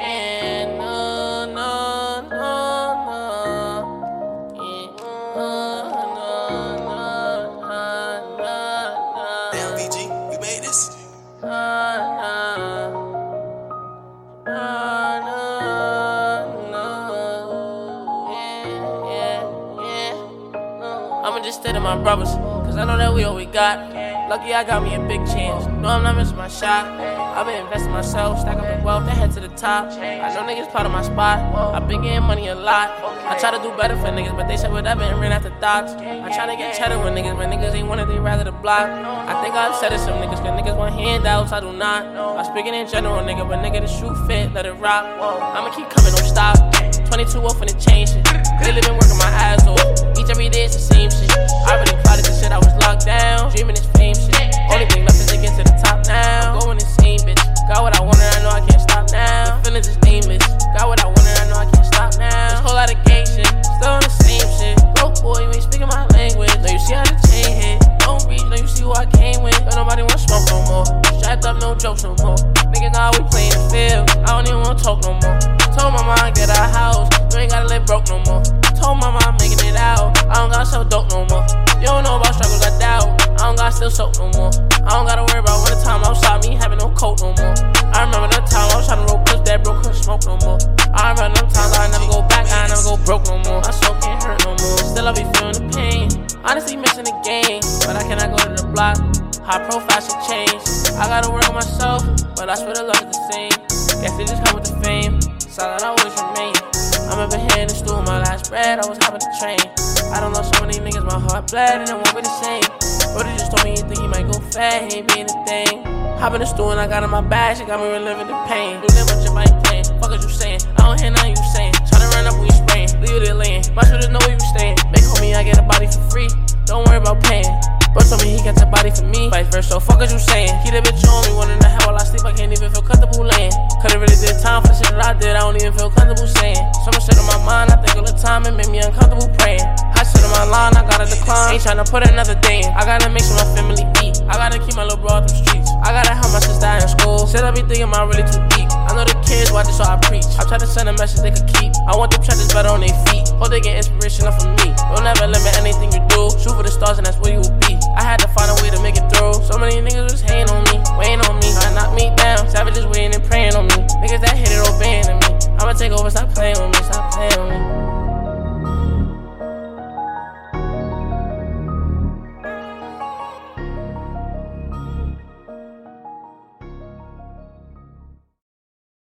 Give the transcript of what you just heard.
No, no, no. Yeah, we made this. I'ma just stay to my brothers, cause I know that we all we got. Lucky I got me a big chance. No, I'm not missing my shot. I've been investing myself, stack up the wealth, then head to the top. I know niggas part of my spot. I've been getting money a lot. I try to do better for niggas, but they said whatever and ran after thoughts. I try to get cheddar with niggas, but niggas ain't wanted, they rather the block. I think I upset some niggas, cause niggas want handouts, I do not. I'm speaking in general, nigga, but nigga, the shoe fit, let it rock. I'ma keep coming, don't stop. 22 off when it change shit. Really been working my ass off. Each every day it's the same shit. I really plotted the shit, I was locked down. Dreaming this jokes no more. Niggas know we play in the field. I don't even wanna talk no more. Told my mom get a house. You ain't gotta live broke no more. Told my mom making it out. I don't gotta sell dope no more. You don't know about struggles, I doubt. I don't gotta still soap no more. I don't gotta worry about when the time outside me having no coat no more. I remember the time I was trying to roll push that broke, couldn't smoke no more. I remember them times I never go back, I never go broke no more. My soul can't hurt no more. Still I be feeling the pain. Honestly missing the game, but I cannot go to the block. High profile should change. I gotta work on myself, but I swear the love is the same. Guess it just come with the fame. Solid I always remain. I'm over here in the stool, my last bread, I was hopping the train. I don't know so many niggas, my heart bled, and it won't be the same. Brother just told me he think he might go fat, he ain't being a thing. Hop in the stool and I got in my bag, she got me reliving the pain. You live with your mic playing, fuck is you saying? I don't hear nothing you saying. Tryna run up when you spraying, leave it laying. My shooters know where you staying. Make homie, I get a body for free. Don't worry about paying. Bro told me he body for me, vice versa. So fuck what you saying? Keep that bitch on me, hell while I sleep. I can't even feel comfortable laying. Could've really did time for shit that I did. I don't even feel comfortable saying. So much shit on my mind, I think all the time it made me uncomfortable praying. Hot shit on my line, I gotta decline. Ain't tryna put another day in. I gotta make sure my family eat. I gotta keep my little bro out the streets. I gotta help my sister in school. Shit, I be thinking my really too deep. I know the kids watch so I preach. I try to send a message they could keep. I want them checkers better on their feet. Hope they get inspiration off of me. Don't ever limit anything you do. Shoot for the stars and that's Mama just waiting and praying on me. Niggas that hit it, obeying to me. I'ma take over, stop playing with me, stop playing with me.